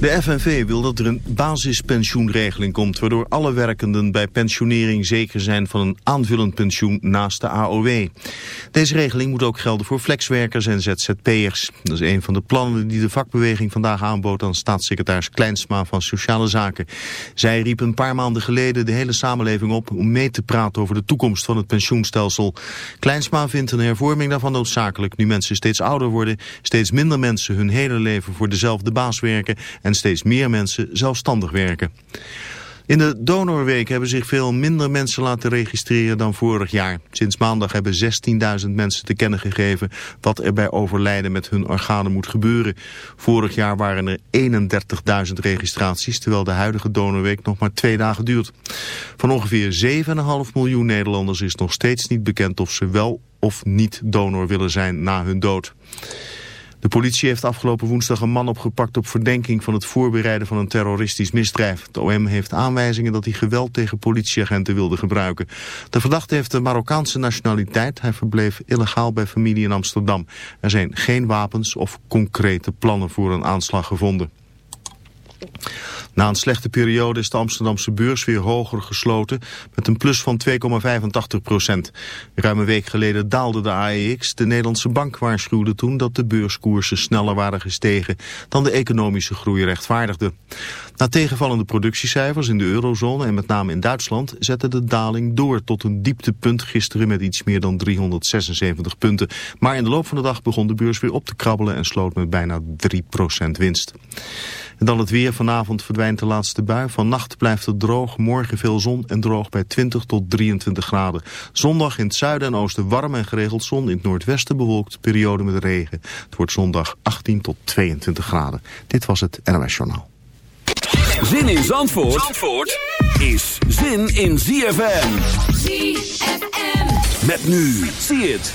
De FNV wil dat er een basispensioenregeling komt... waardoor alle werkenden bij pensionering zeker zijn van een aanvullend pensioen naast de AOW. Deze regeling moet ook gelden voor flexwerkers en ZZP'ers. Dat is een van de plannen die de vakbeweging vandaag aanbood... aan staatssecretaris Kleinsma van Sociale Zaken. Zij riep een paar maanden geleden de hele samenleving op... om mee te praten over de toekomst van het pensioenstelsel. Kleinsma vindt een hervorming daarvan noodzakelijk... nu mensen steeds ouder worden, steeds minder mensen hun hele leven voor dezelfde baas werken en steeds meer mensen zelfstandig werken. In de donorweek hebben zich veel minder mensen laten registreren dan vorig jaar. Sinds maandag hebben 16.000 mensen te kennen gegeven wat er bij overlijden met hun organen moet gebeuren. Vorig jaar waren er 31.000 registraties, terwijl de huidige donorweek nog maar twee dagen duurt. Van ongeveer 7,5 miljoen Nederlanders is nog steeds niet bekend of ze wel of niet donor willen zijn na hun dood. De politie heeft afgelopen woensdag een man opgepakt op verdenking van het voorbereiden van een terroristisch misdrijf. De OM heeft aanwijzingen dat hij geweld tegen politieagenten wilde gebruiken. De verdachte heeft de Marokkaanse nationaliteit. Hij verbleef illegaal bij familie in Amsterdam. Er zijn geen wapens of concrete plannen voor een aanslag gevonden. Na een slechte periode is de Amsterdamse beurs weer hoger gesloten met een plus van 2,85 procent. Ruim een week geleden daalde de AEX. De Nederlandse bank waarschuwde toen dat de beurskoersen sneller waren gestegen dan de economische groei rechtvaardigde. Na tegenvallende productiecijfers in de eurozone en met name in Duitsland zette de daling door tot een dieptepunt gisteren met iets meer dan 376 punten. Maar in de loop van de dag begon de beurs weer op te krabbelen en sloot met bijna 3 procent winst. En dan het weer. Vanavond verdwijnt de laatste bui. Vannacht blijft het droog. Morgen veel zon en droog bij 20 tot 23 graden. Zondag in het zuiden en oosten warm en geregeld zon. In het noordwesten bewolkt. Periode met regen. Het wordt zondag 18 tot 22 graden. Dit was het NOS Journaal. Zin in Zandvoort, Zandvoort is zin in ZFM. ZFM. Met nu. Zie het.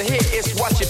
a hit, it's what you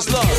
is love?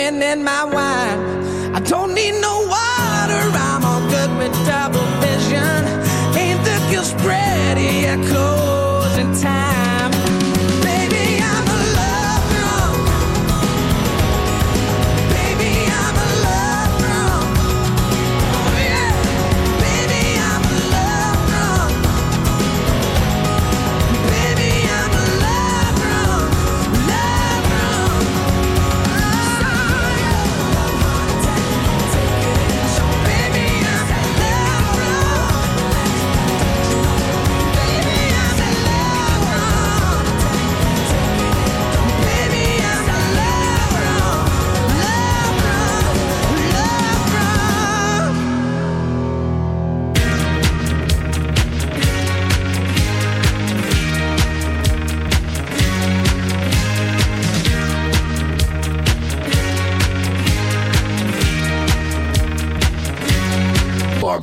women in my wine. I don't need no water, I'm all good with double vision. Ain't the girl spread, yeah, closing time.